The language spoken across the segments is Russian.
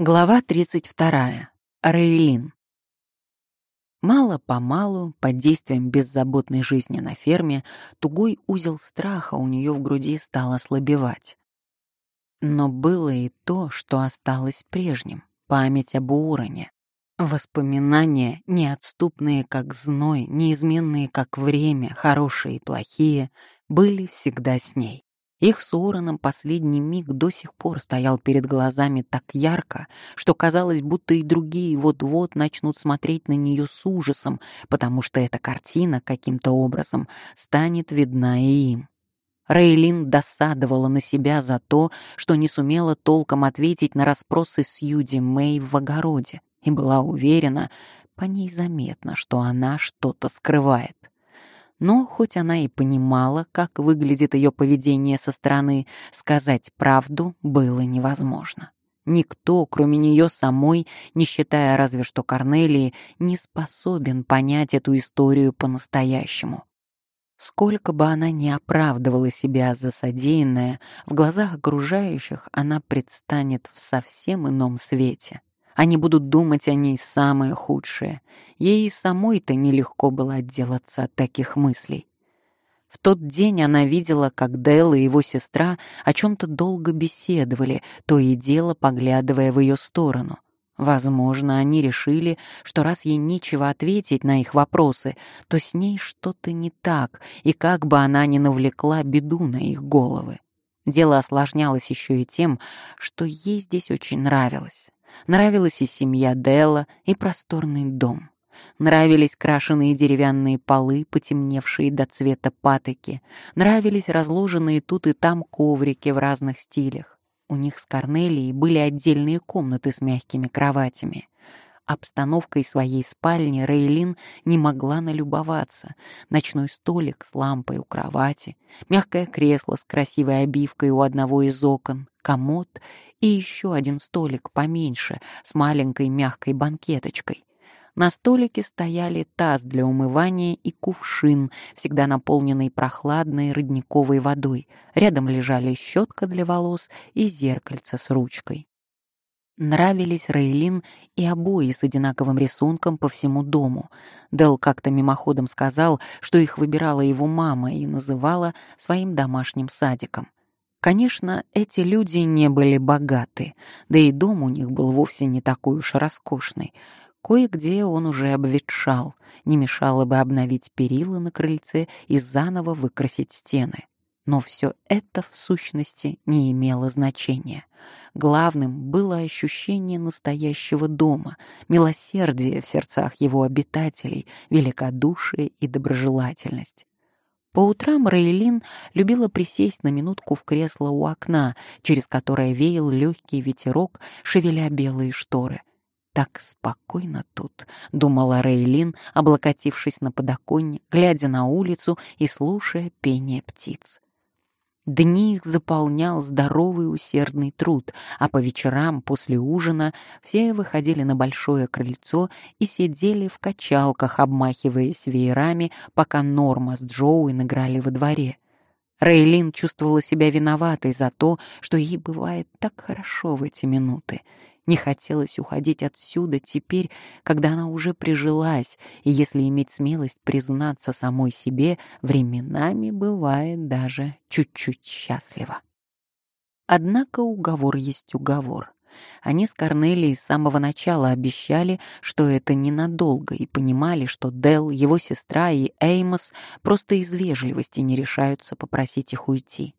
Глава 32. Рейлин. Мало-помалу, под действием беззаботной жизни на ферме, тугой узел страха у нее в груди стал ослабевать. Но было и то, что осталось прежним — память об Уроне. Воспоминания, неотступные как зной, неизменные как время, хорошие и плохие, были всегда с ней. Их с Уорреном последний миг до сих пор стоял перед глазами так ярко, что казалось, будто и другие вот-вот начнут смотреть на нее с ужасом, потому что эта картина каким-то образом станет видна и им. Рейлин досадовала на себя за то, что не сумела толком ответить на расспросы Сьюди Мэй в огороде, и была уверена, по ней заметно, что она что-то скрывает. Но хоть она и понимала, как выглядит ее поведение со стороны, сказать правду было невозможно. Никто, кроме нее самой, не считая разве что Корнелии, не способен понять эту историю по-настоящему. Сколько бы она ни оправдывала себя за содеянное, в глазах окружающих она предстанет в совсем ином свете. Они будут думать о ней самое худшее. Ей самой-то нелегко было отделаться от таких мыслей. В тот день она видела, как Дэл и его сестра о чем-то долго беседовали, то и дело поглядывая в ее сторону. Возможно, они решили, что раз ей нечего ответить на их вопросы, то с ней что-то не так, и как бы она ни навлекла беду на их головы. Дело осложнялось еще и тем, что ей здесь очень нравилось. Нравилась и семья Делла, и просторный дом. Нравились крашеные деревянные полы, потемневшие до цвета патоки. Нравились разложенные тут и там коврики в разных стилях. У них с Корнелией были отдельные комнаты с мягкими кроватями. Обстановкой своей спальни Рейлин не могла налюбоваться. Ночной столик с лампой у кровати, мягкое кресло с красивой обивкой у одного из окон, комод и еще один столик поменьше с маленькой мягкой банкеточкой. На столике стояли таз для умывания и кувшин, всегда наполненный прохладной родниковой водой. Рядом лежали щетка для волос и зеркальце с ручкой. Нравились Рейлин и обои с одинаковым рисунком по всему дому. Дел как-то мимоходом сказал, что их выбирала его мама и называла своим домашним садиком. Конечно, эти люди не были богаты, да и дом у них был вовсе не такой уж роскошный. Кое-где он уже обветшал, не мешало бы обновить перила на крыльце и заново выкрасить стены. Но все это в сущности не имело значения. Главным было ощущение настоящего дома, милосердие в сердцах его обитателей, великодушие и доброжелательность. По утрам Рейлин любила присесть на минутку в кресло у окна, через которое веял легкий ветерок, шевеля белые шторы. «Так спокойно тут», — думала Рейлин, облокотившись на подоконник, глядя на улицу и слушая пение птиц. Дни их заполнял здоровый усердный труд, а по вечерам после ужина все выходили на большое крыльцо и сидели в качалках, обмахиваясь веерами, пока Норма с Джоуи играли во дворе. Рейлин чувствовала себя виноватой за то, что ей бывает так хорошо в эти минуты, не хотелось уходить отсюда теперь, когда она уже прижилась, и если иметь смелость признаться самой себе, временами бывает даже чуть-чуть счастливо. Однако уговор есть уговор. Они с Корнелией с самого начала обещали, что это ненадолго, и понимали, что Дел, его сестра и Эймос просто из вежливости не решаются попросить их уйти.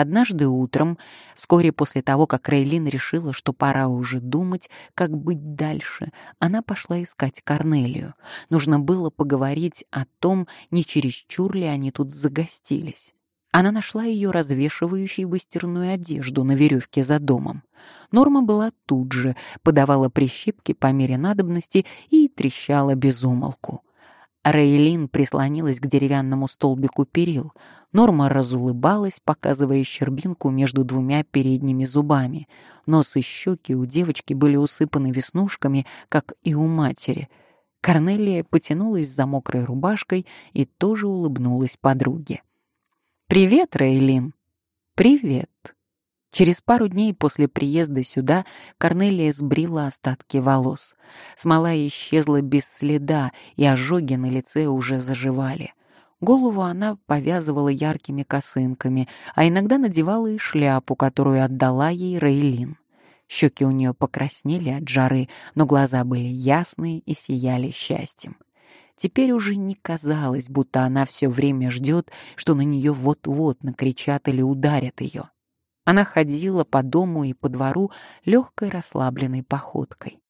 Однажды утром, вскоре после того, как Рейлин решила, что пора уже думать, как быть дальше, она пошла искать Корнелию. Нужно было поговорить о том, не чересчур ли они тут загостились. Она нашла ее развешивающей выстиранную одежду на веревке за домом. Норма была тут же, подавала прищепки по мере надобности и трещала без умолку. Рейлин прислонилась к деревянному столбику перил. Норма разулыбалась, показывая щербинку между двумя передними зубами. Нос и щеки у девочки были усыпаны веснушками, как и у матери. Корнелия потянулась за мокрой рубашкой и тоже улыбнулась подруге. «Привет, Рейлин!» «Привет!» Через пару дней после приезда сюда Корнелия сбрила остатки волос. Смола исчезла без следа, и ожоги на лице уже заживали. Голову она повязывала яркими косынками, а иногда надевала и шляпу, которую отдала ей Рейлин. Щеки у нее покраснели от жары, но глаза были ясные и сияли счастьем. Теперь уже не казалось, будто она все время ждет, что на нее вот-вот накричат или ударят ее. Она ходила по дому и по двору легкой расслабленной походкой.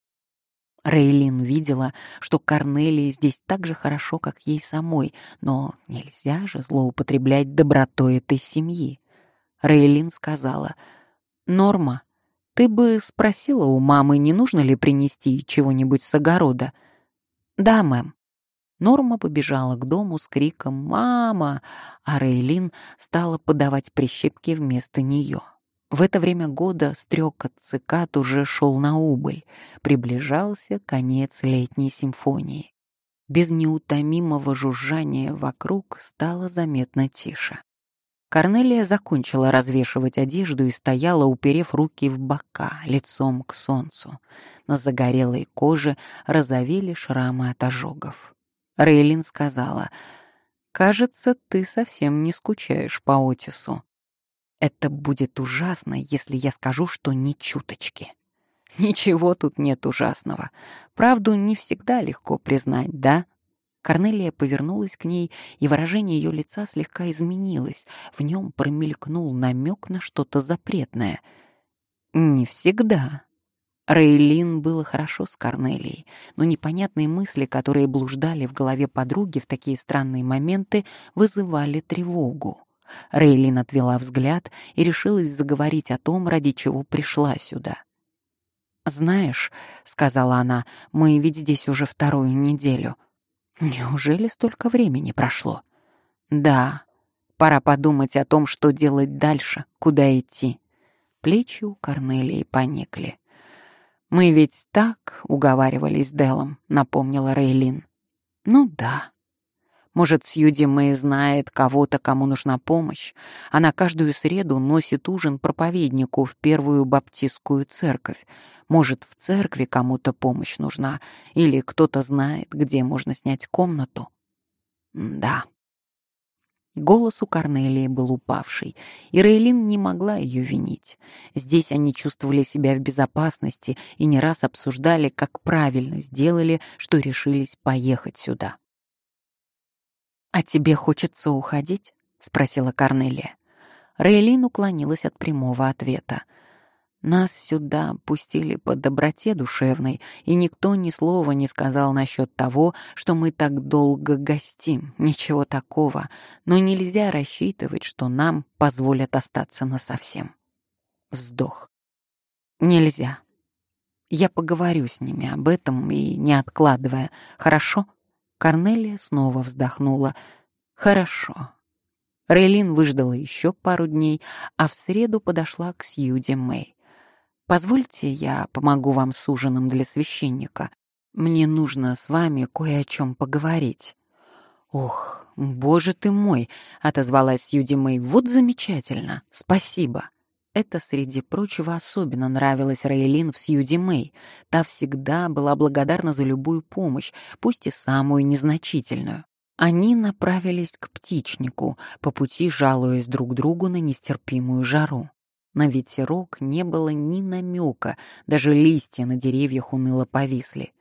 Рейлин видела, что Корнелии здесь так же хорошо, как ей самой, но нельзя же злоупотреблять добротой этой семьи. Рейлин сказала, «Норма, ты бы спросила у мамы, не нужно ли принести чего-нибудь с огорода?» «Да, мэм». Норма побежала к дому с криком «Мама!», а Рейлин стала подавать прищепки вместо нее. В это время года стрекот цикад уже шел на убыль, приближался конец летней симфонии. Без неутомимого жужжания вокруг стало заметно тише. Корнелия закончила развешивать одежду и стояла, уперев руки в бока, лицом к солнцу. На загорелой коже разовели шрамы от ожогов. Рейлин сказала, «Кажется, ты совсем не скучаешь по Отису». «Это будет ужасно, если я скажу, что ни чуточки». «Ничего тут нет ужасного. Правду не всегда легко признать, да?» Корнелия повернулась к ней, и выражение ее лица слегка изменилось. В нем промелькнул намек на что-то запретное. «Не всегда», Рейлин было хорошо с Корнелией, но непонятные мысли, которые блуждали в голове подруги в такие странные моменты, вызывали тревогу. Рейлин отвела взгляд и решилась заговорить о том, ради чего пришла сюда. «Знаешь», — сказала она, — «мы ведь здесь уже вторую неделю. Неужели столько времени прошло?» «Да, пора подумать о том, что делать дальше, куда идти». Плечи у Корнелии поникли. «Мы ведь так уговаривались с Делом», — напомнила Рейлин. «Ну да». Может, Сьюди Мэй знает кого-то, кому нужна помощь. Она каждую среду носит ужин проповеднику в первую баптистскую церковь. Может, в церкви кому-то помощь нужна, или кто-то знает, где можно снять комнату. Да. Голос у Корнелии был упавший, и Рейлин не могла ее винить. Здесь они чувствовали себя в безопасности и не раз обсуждали, как правильно сделали, что решились поехать сюда. «А тебе хочется уходить?» — спросила Корнелия. Рейлин уклонилась от прямого ответа. Нас сюда пустили по доброте душевной, и никто ни слова не сказал насчет того, что мы так долго гостим. Ничего такого, но нельзя рассчитывать, что нам позволят остаться насовсем. Вздох. Нельзя. Я поговорю с ними об этом и не откладывая. Хорошо? Корнелия снова вздохнула. Хорошо. Рейлин выждала еще пару дней, а в среду подошла к Сьюди Мэй. Позвольте, я помогу вам с ужином для священника. Мне нужно с вами кое о чем поговорить». «Ох, боже ты мой!» — отозвалась Сьюди Мэй. «Вот замечательно! Спасибо!» Это, среди прочего, особенно нравилось Рейлин в Сьюди Мэй. Та всегда была благодарна за любую помощь, пусть и самую незначительную. Они направились к птичнику, по пути жалуясь друг другу на нестерпимую жару. На ветерок не было ни намека, даже листья на деревьях уныло повисли.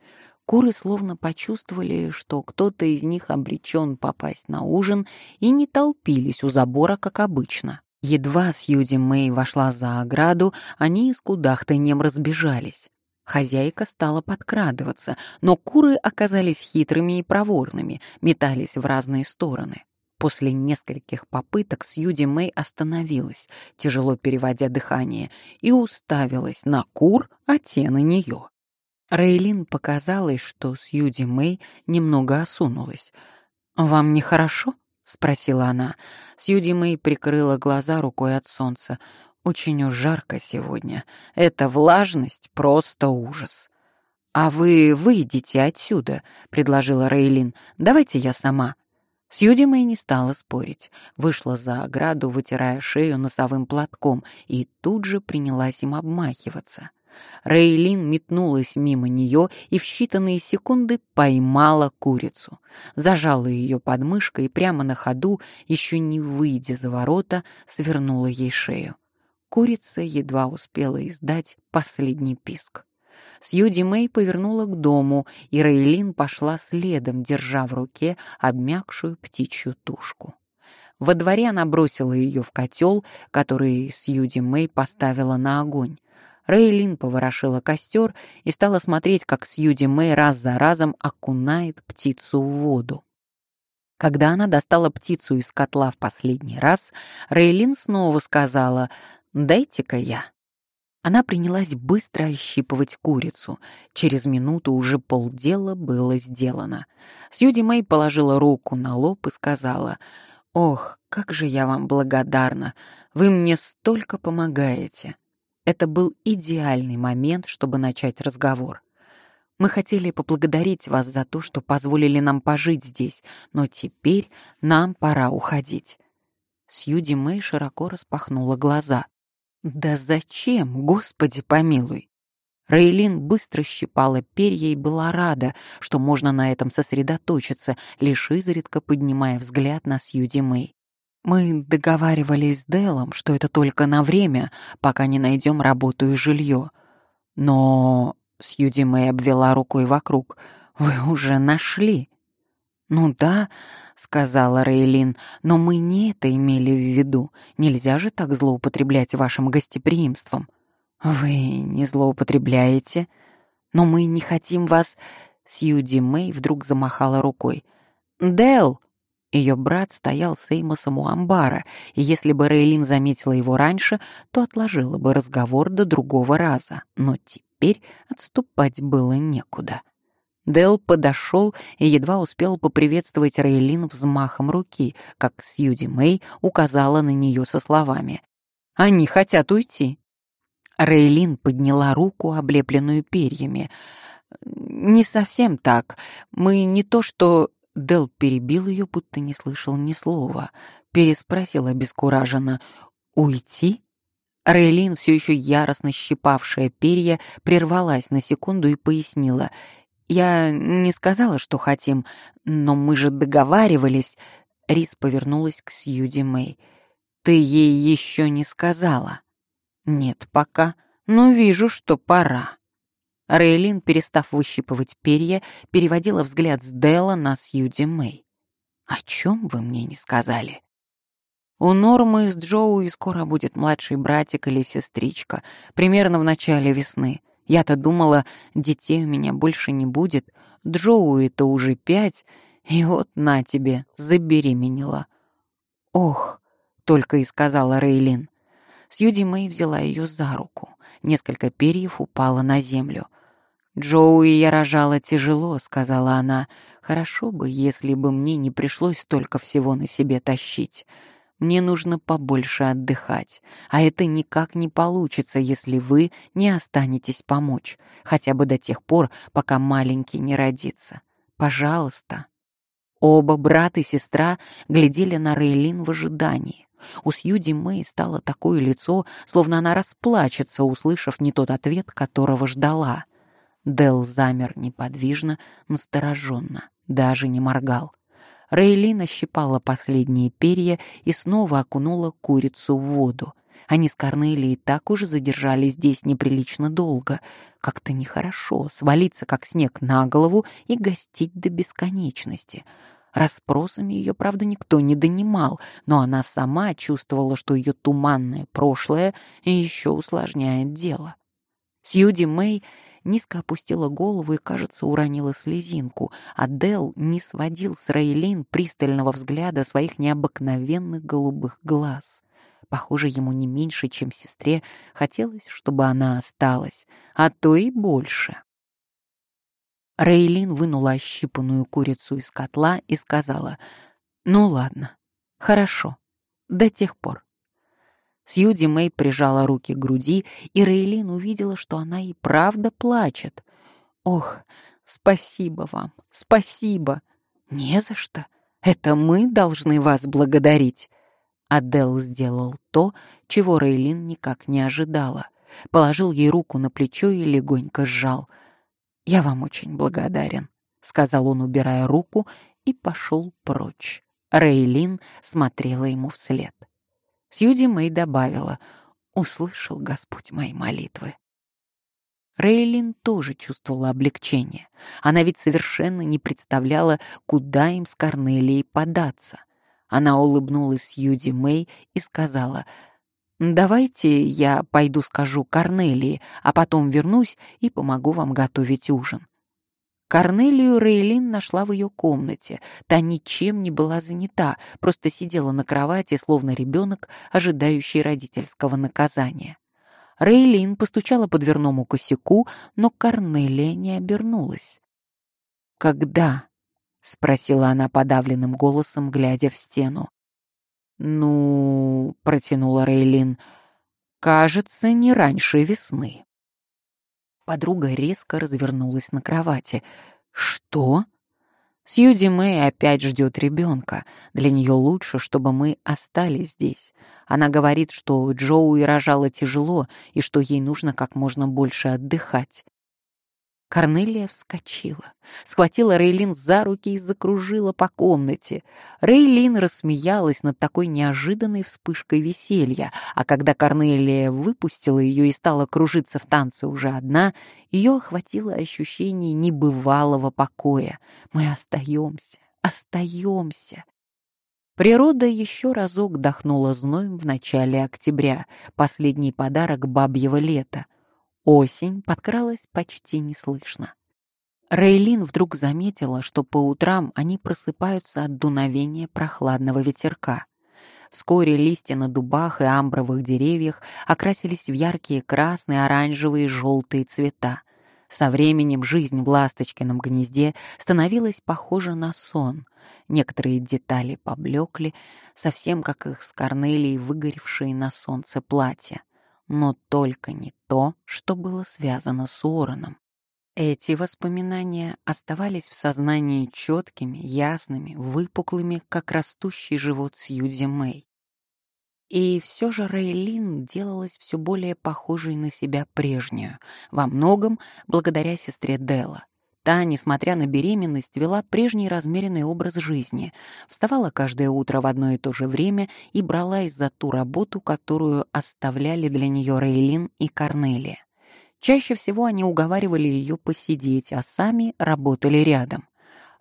Куры словно почувствовали, что кто-то из них обречен попасть на ужин, и не толпились у забора, как обычно. Едва Сьюди Мэй вошла за ограду, они с кудахтаньем разбежались. Хозяйка стала подкрадываться, но куры оказались хитрыми и проворными, метались в разные стороны. После нескольких попыток Сьюди Мэй остановилась, тяжело переводя дыхание, и уставилась на кур, а те на нее. Рейлин показалось, что Сьюди Мэй немного осунулась. «Вам нехорошо?» — спросила она. Сьюди Мэй прикрыла глаза рукой от солнца. «Очень уж жарко сегодня. Эта влажность — просто ужас». «А вы выйдите отсюда», — предложила Рейлин. «Давайте я сама». Сьюди Мэй не стала спорить, вышла за ограду, вытирая шею носовым платком, и тут же принялась им обмахиваться. Рейлин метнулась мимо нее и в считанные секунды поймала курицу. Зажала ее подмышкой и прямо на ходу, еще не выйдя за ворота, свернула ей шею. Курица едва успела издать последний писк. Сьюди Мэй повернула к дому, и Рейлин пошла следом, держа в руке обмякшую птичью тушку. Во дворе она бросила ее в котел, который Сьюди Мэй поставила на огонь. Рейлин поворошила костер и стала смотреть, как Сьюди Мэй раз за разом окунает птицу в воду. Когда она достала птицу из котла в последний раз, Рейлин снова сказала «Дайте-ка я». Она принялась быстро ощипывать курицу. Через минуту уже полдела было сделано. Сьюди Мэй положила руку на лоб и сказала «Ох, как же я вам благодарна! Вы мне столько помогаете!» Это был идеальный момент, чтобы начать разговор. Мы хотели поблагодарить вас за то, что позволили нам пожить здесь, но теперь нам пора уходить». Сьюди Мэй широко распахнула глаза. «Да зачем, Господи помилуй!» Рейлин быстро щипала перья и была рада, что можно на этом сосредоточиться, лишь изредка поднимая взгляд на Сьюди Мэй. Мы договаривались с Делом, что это только на время, пока не найдем работу и жилье. Но Сьюди Мэй обвела рукой вокруг. Вы уже нашли. Ну да, сказала Рейлин, но мы не это имели в виду. Нельзя же так злоупотреблять вашим гостеприимством. Вы не злоупотребляете, но мы не хотим вас. Сьюди Мэй вдруг замахала рукой. Дел, ее брат стоял с Эймосом у амбара, и если бы Рейлин заметила его раньше, то отложила бы разговор до другого раза. Но теперь отступать было некуда. Дел подошел и едва успел поприветствовать Рейлин взмахом руки, как Сьюди Мэй указала на нее со словами. «Они хотят уйти». Рейлин подняла руку, облепленную перьями. «Не совсем так. Мы не то что Дел перебил ее, будто не слышал ни слова. Переспросил обескураженно. «Уйти?» Рейлин, все еще яростно щипавшая перья, прервалась на секунду и пояснила. «Я не сказала, что хотим, но мы же договаривались...» Рис повернулась к Сьюди Мэй. «Ты ей еще не сказала?» «Нет пока, но вижу, что пора». Рейлин, перестав выщипывать перья, переводила взгляд с Дела на Сьюди Мэй. «О чем вы мне не сказали?» «У Нормы с Джоуи скоро будет младший братик или сестричка, примерно в начале весны. Я-то думала, детей у меня больше не будет. Джоуи-то уже пять, и вот на тебе, забеременела». «Ох», — только и сказала Рейлин. Сьюди Мэй взяла ее за руку. Несколько перьев упало на землю — «Джоуи я рожала тяжело», — сказала она. «Хорошо бы, если бы мне не пришлось столько всего на себе тащить. Мне нужно побольше отдыхать, а это никак не получится, если вы не останетесь помочь, хотя бы до тех пор, пока маленький не родится. Пожалуйста». Оба брат и сестра глядели на Рейлин в ожидании. У Сьюди Мэй стало такое лицо, словно она расплачется, услышав не тот ответ, которого ждала. Дел замер неподвижно, настороженно, даже не моргал. Рейлина щипала последние перья и снова окунула курицу в воду. Они с Корнелией так уже задержались здесь неприлично долго. Как-то нехорошо свалиться, как снег, на голову и гостить до бесконечности. Распросами ее, правда, никто не донимал, но она сама чувствовала, что ее туманное прошлое еще усложняет дело. Сьюди Мэй низко опустила голову и, кажется, уронила слезинку, а Дел не сводил с Рейлин пристального взгляда своих необыкновенных голубых глаз. Похоже, ему не меньше, чем сестре, хотелось, чтобы она осталась, а то и больше. Рейлин вынула ощипанную курицу из котла и сказала, «Ну ладно, хорошо, до тех пор. Сьюди Мэй прижала руки к груди, и Рейлин увидела, что она и правда плачет. «Ох, спасибо вам, спасибо!» «Не за что!» Это мы должны вас благодарить». Адел сделал то, чего Рейлин никак не ожидала. Положил ей руку на плечо и легонько сжал. «Я вам очень благодарен», — сказал он, убирая руку, и пошел прочь. Рейлин смотрела ему вслед. Сьюди Мэй добавила, «Услышал Господь мои молитвы». Рейлин тоже чувствовала облегчение. Она ведь совершенно не представляла, куда им с Корнелией податься. Она улыбнулась Юди Мэй и сказала, «Давайте я пойду скажу Корнелии, а потом вернусь и помогу вам готовить ужин». Корнелию Рейлин нашла в ее комнате. Та ничем не была занята, просто сидела на кровати, словно ребенок, ожидающий родительского наказания. Рейлин постучала по дверному косяку, но Корнелия не обернулась. «Когда?» — спросила она подавленным голосом, глядя в стену. «Ну...» — протянула Рейлин. «Кажется, не раньше весны». Подруга резко развернулась на кровати. «Что?» Сьюди Мэй опять ждет ребенка. Для нее лучше, чтобы мы остались здесь. Она говорит, что Джоуи рожала тяжело и что ей нужно как можно больше отдыхать. Корнелия вскочила, схватила Рейлин за руки и закружила по комнате. Рейлин рассмеялась над такой неожиданной вспышкой веселья, а когда Корнелия выпустила ее и стала кружиться в танце уже одна, ее охватило ощущение небывалого покоя. Мы остаемся, остаемся. Природа еще разок дохнула зноем в начале октября, последний подарок бабьего лета — Осень подкралась почти неслышно. Рейлин вдруг заметила, что по утрам они просыпаются от дуновения прохладного ветерка. Вскоре листья на дубах и амбровых деревьях окрасились в яркие красные, оранжевые и желтые цвета. Со временем жизнь в ласточкином гнезде становилась похожа на сон. Некоторые детали поблекли, совсем как их с Корнелией выгоревшие на солнце платья но только не то, что было связано с Уорреном. Эти воспоминания оставались в сознании четкими, ясными, выпуклыми, как растущий живот Сьюзи Мэй. И все же Рейлин делалась все более похожей на себя прежнюю, во многом благодаря сестре Делла. Та, несмотря на беременность, вела прежний размеренный образ жизни, вставала каждое утро в одно и то же время и бралась за ту работу, которую оставляли для нее Рейлин и Корнелия. Чаще всего они уговаривали ее посидеть, а сами работали рядом.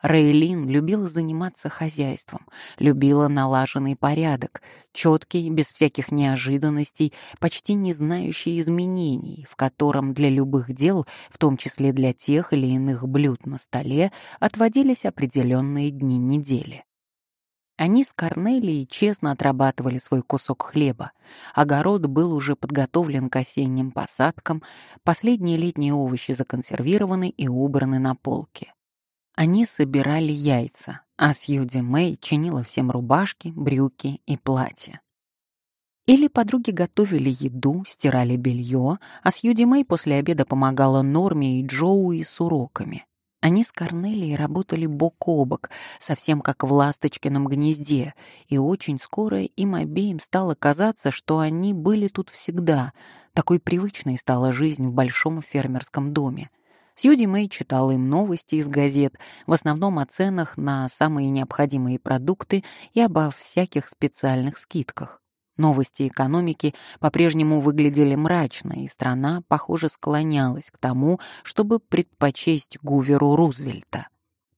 Рейлин любила заниматься хозяйством, любила налаженный порядок, четкий, без всяких неожиданностей, почти не знающий изменений, в котором для любых дел, в том числе для тех или иных блюд на столе, отводились определенные дни недели. Они с Корнелией честно отрабатывали свой кусок хлеба. Огород был уже подготовлен к осенним посадкам, последние летние овощи законсервированы и убраны на полке. Они собирали яйца, а Сьюди Мэй чинила всем рубашки, брюки и платья. Или подруги готовили еду, стирали белье, а Сьюди Мэй после обеда помогала Норме и Джоуи с уроками. Они с Корнелией работали бок о бок, совсем как в ласточкином гнезде, и очень скоро им обеим стало казаться, что они были тут всегда. Такой привычной стала жизнь в большом фермерском доме. Сьюди Мэй читала им новости из газет, в основном о ценах на самые необходимые продукты и обо всяких специальных скидках. Новости экономики по-прежнему выглядели мрачно, и страна, похоже, склонялась к тому, чтобы предпочесть Гуверу Рузвельта.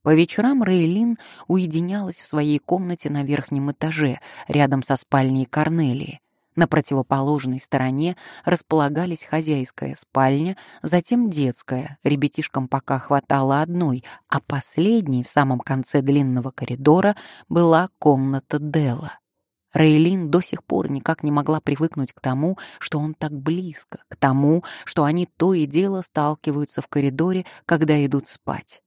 По вечерам Рейлин уединялась в своей комнате на верхнем этаже, рядом со спальней Корнелии. На противоположной стороне располагались хозяйская спальня, затем детская, ребятишкам пока хватало одной, а последней в самом конце длинного коридора была комната Дела. Рейлин до сих пор никак не могла привыкнуть к тому, что он так близко, к тому, что они то и дело сталкиваются в коридоре, когда идут спать.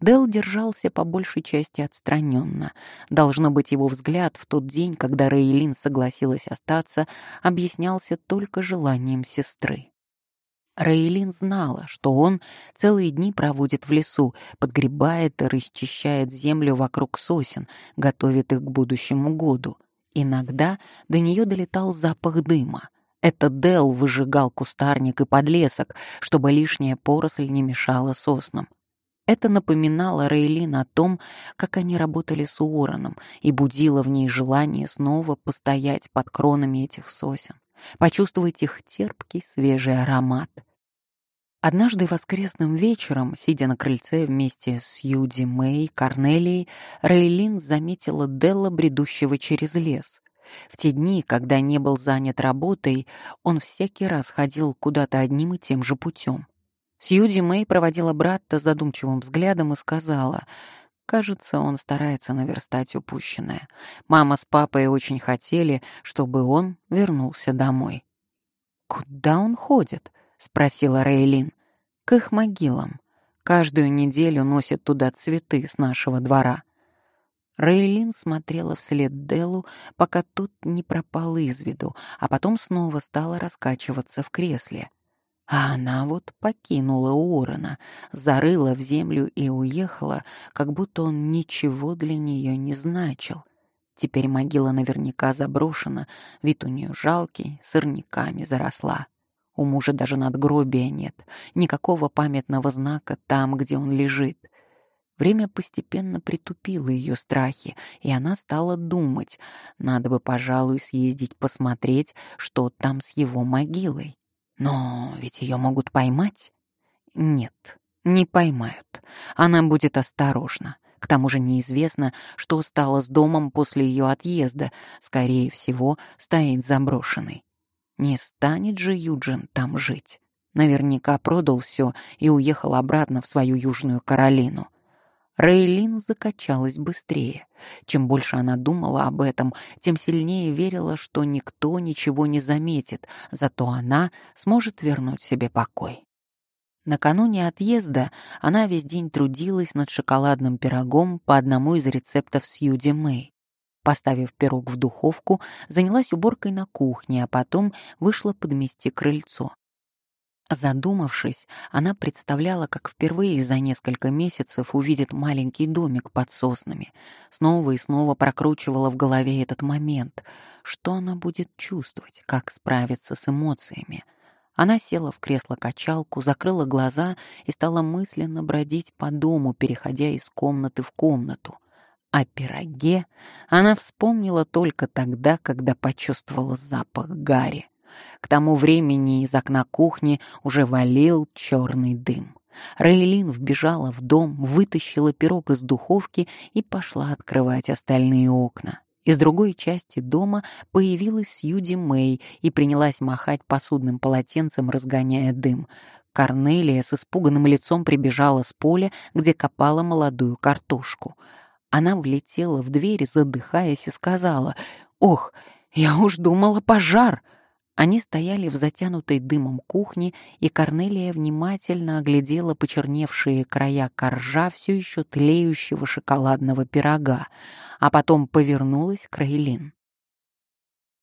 Дел держался по большей части отстраненно. Должно быть, его взгляд в тот день, когда Рейлин согласилась остаться, объяснялся только желанием сестры. Рейлин знала, что он целые дни проводит в лесу, подгребает и расчищает землю вокруг сосен, готовит их к будущему году. Иногда до нее долетал запах дыма. Это Дел выжигал кустарник и подлесок, чтобы лишняя поросль не мешала соснам. Это напоминало Рейлин о том, как они работали с Уорреном, и будило в ней желание снова постоять под кронами этих сосен, почувствовать их терпкий свежий аромат. Однажды воскресным вечером, сидя на крыльце вместе с Юди Мэй, Корнелией, Рейлин заметила Делла, бредущего через лес. В те дни, когда не был занят работой, он всякий раз ходил куда-то одним и тем же путем. Сьюди Мэй проводила брата задумчивым взглядом и сказала, «Кажется, он старается наверстать упущенное. Мама с папой очень хотели, чтобы он вернулся домой». «Куда он ходит?» — спросила Рейлин. «К их могилам. Каждую неделю носят туда цветы с нашего двора». Рейлин смотрела вслед Делу, пока тот не пропал из виду, а потом снова стала раскачиваться в кресле. А она вот покинула Уоррена, зарыла в землю и уехала, как будто он ничего для нее не значил. Теперь могила наверняка заброшена, вид у нее жалкий, сорняками заросла. У мужа даже надгробия нет, никакого памятного знака там, где он лежит. Время постепенно притупило ее страхи, и она стала думать, надо бы, пожалуй, съездить посмотреть, что там с его могилой. Но ведь ее могут поймать. Нет, не поймают. Она будет осторожна. К тому же неизвестно, что стало с домом после ее отъезда. Скорее всего, стоит заброшенный. Не станет же Юджин там жить. Наверняка продал все и уехал обратно в свою Южную Каролину. Рейлин закачалась быстрее. Чем больше она думала об этом, тем сильнее верила, что никто ничего не заметит, зато она сможет вернуть себе покой. Накануне отъезда она весь день трудилась над шоколадным пирогом по одному из рецептов Сьюди Мэй. Поставив пирог в духовку, занялась уборкой на кухне, а потом вышла подмести крыльцо. Задумавшись, она представляла, как впервые за несколько месяцев увидит маленький домик под соснами. Снова и снова прокручивала в голове этот момент. Что она будет чувствовать, как справиться с эмоциями? Она села в кресло-качалку, закрыла глаза и стала мысленно бродить по дому, переходя из комнаты в комнату. О пироге она вспомнила только тогда, когда почувствовала запах гари. К тому времени из окна кухни уже валил черный дым. Рейлин вбежала в дом, вытащила пирог из духовки и пошла открывать остальные окна. Из другой части дома появилась Сьюди Мэй и принялась махать посудным полотенцем, разгоняя дым. Корнелия с испуганным лицом прибежала с поля, где копала молодую картошку. Она влетела в дверь, задыхаясь, и сказала, «Ох, я уж думала пожар!» Они стояли в затянутой дымом кухне, и Корнелия внимательно оглядела почерневшие края коржа все еще тлеющего шоколадного пирога, а потом повернулась к Рейлин.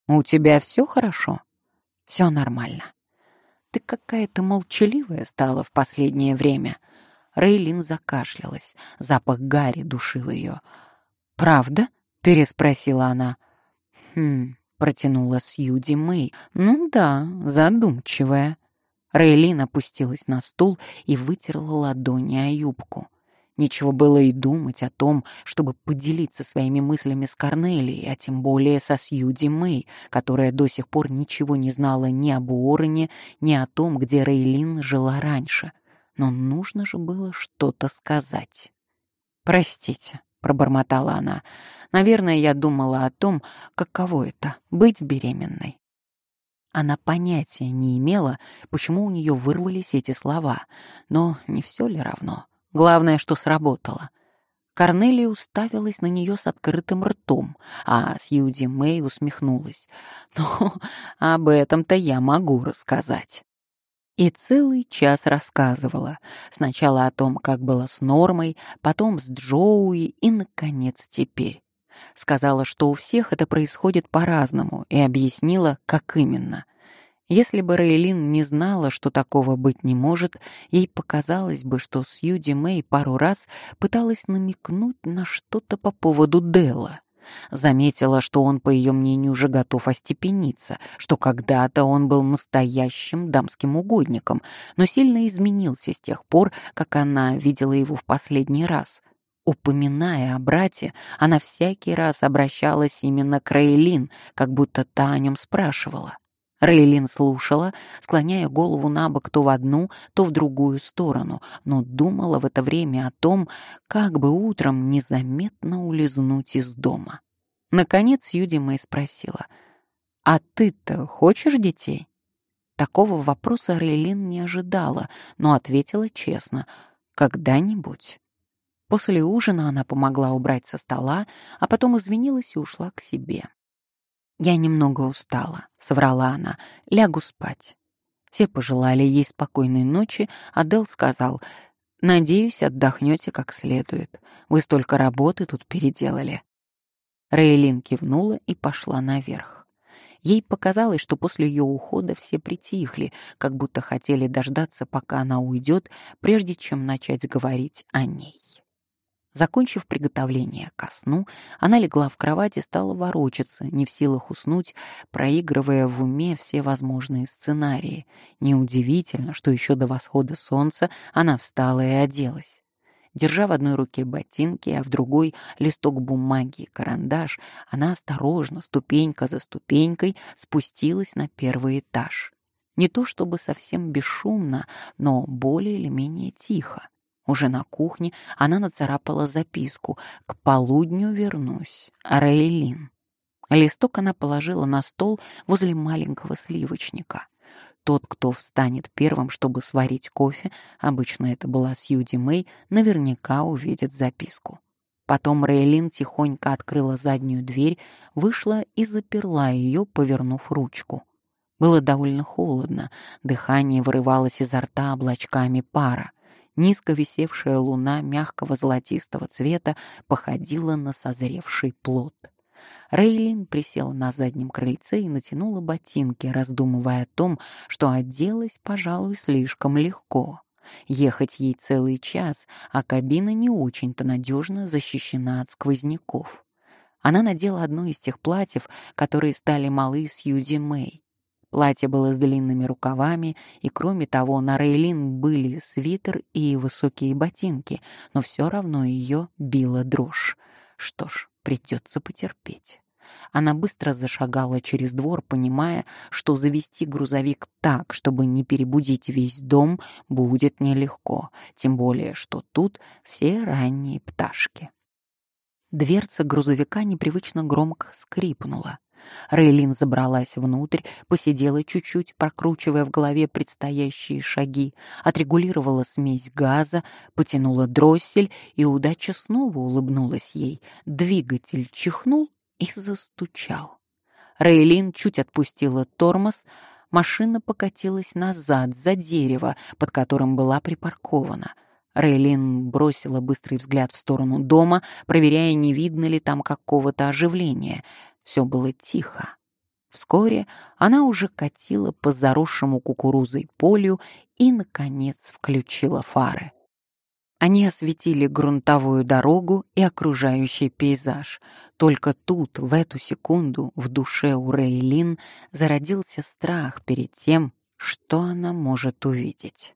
«У тебя все хорошо?» «Все нормально. Ты какая-то молчаливая стала в последнее время». Рейлин закашлялась, запах гари душил ее. «Правда?» — переспросила она. «Хм, протянула Сьюди Мэй. «Ну да, задумчивая». Рейлин опустилась на стул и вытерла ладони о юбку. Нечего было и думать о том, чтобы поделиться своими мыслями с Корнелией, а тем более со Сьюди Мэй, которая до сих пор ничего не знала ни об Уоррене, ни о том, где Рейлин жила раньше. Но нужно же было что-то сказать. «Простите», пробормотала она. Наверное, я думала о том, каково это — быть беременной. Она понятия не имела, почему у нее вырвались эти слова, но не все ли равно? Главное, что сработало. Корнелия уставилась на нее с открытым ртом, а Сьюди Мэй усмехнулась. «Ну, об этом-то я могу рассказать». И целый час рассказывала. Сначала о том, как было с Нормой, потом с Джоуи и, наконец, теперь. Сказала, что у всех это происходит по-разному, и объяснила, как именно. Если бы Рейлин не знала, что такого быть не может, ей показалось бы, что Сьюди Мэй пару раз пыталась намекнуть на что-то по поводу Делла. Заметила, что он, по ее мнению, уже готов остепениться, что когда-то он был настоящим дамским угодником, но сильно изменился с тех пор, как она видела его в последний раз. Упоминая о брате, она всякий раз обращалась именно к Рейлин, как будто та о нем спрашивала. Рейлин слушала, склоняя голову на бок то в одну, то в другую сторону, но думала в это время о том, как бы утром незаметно улизнуть из дома. Наконец Юди Мэй спросила, «А ты-то хочешь детей?» Такого вопроса Рейлин не ожидала, но ответила честно, «Когда-нибудь». После ужина она помогла убрать со стола, а потом извинилась и ушла к себе. «Я немного устала», — соврала она, — «лягу спать». Все пожелали ей спокойной ночи, а Дел сказал, «Надеюсь, отдохнете как следует. Вы столько работы тут переделали». Рейлин кивнула и пошла наверх. Ей показалось, что после ее ухода все притихли, как будто хотели дождаться, пока она уйдет, прежде чем начать говорить о ней. Закончив приготовление ко сну, она легла в кровать и стала ворочаться, не в силах уснуть, проигрывая в уме все возможные сценарии. Неудивительно, что еще до восхода солнца она встала и оделась. Держа в одной руке ботинки, а в другой — листок бумаги и карандаш, она осторожно, ступенька за ступенькой, спустилась на первый этаж. Не то чтобы совсем бесшумно, но более или менее тихо. Уже на кухне она нацарапала записку «К полудню вернусь. Рейлин». Листок она положила на стол возле маленького сливочника. Тот, кто встанет первым, чтобы сварить кофе, обычно это была Сьюди Мэй, наверняка увидит записку. Потом Рейлин тихонько открыла заднюю дверь, вышла и заперла ее, повернув ручку. Было довольно холодно, дыхание вырывалось изо рта облачками пара. Низко висевшая луна мягкого золотистого цвета походила на созревший плод. Рейлин присела на заднем крыльце и натянула ботинки, раздумывая о том, что оделась, пожалуй, слишком легко. Ехать ей целый час, а кабина не очень-то надежно защищена от сквозняков. Она надела одно из тех платьев, которые стали малы с Юди Мэй. Платье было с длинными рукавами, и кроме того на Рейлин были свитер и высокие ботинки, но все равно ее била дрожь. Что ж, придется потерпеть. Она быстро зашагала через двор, понимая, что завести грузовик так, чтобы не перебудить весь дом, будет нелегко, тем более, что тут все ранние пташки. Дверца грузовика непривычно громко скрипнула. Рейлин забралась внутрь, посидела чуть-чуть, прокручивая в голове предстоящие шаги, отрегулировала смесь газа, потянула дроссель, и удача снова улыбнулась ей. Двигатель чихнул и застучал. Рейлин чуть отпустила тормоз, машина покатилась назад, за дерево, под которым была припаркована. Рейлин бросила быстрый взгляд в сторону дома, проверяя, не видно ли там какого-то оживления — все было тихо. Вскоре она уже катила по заросшему кукурузой полю и, наконец, включила фары. Они осветили грунтовую дорогу и окружающий пейзаж. Только тут, в эту секунду, в душе у Рейлин зародился страх перед тем, что она может увидеть.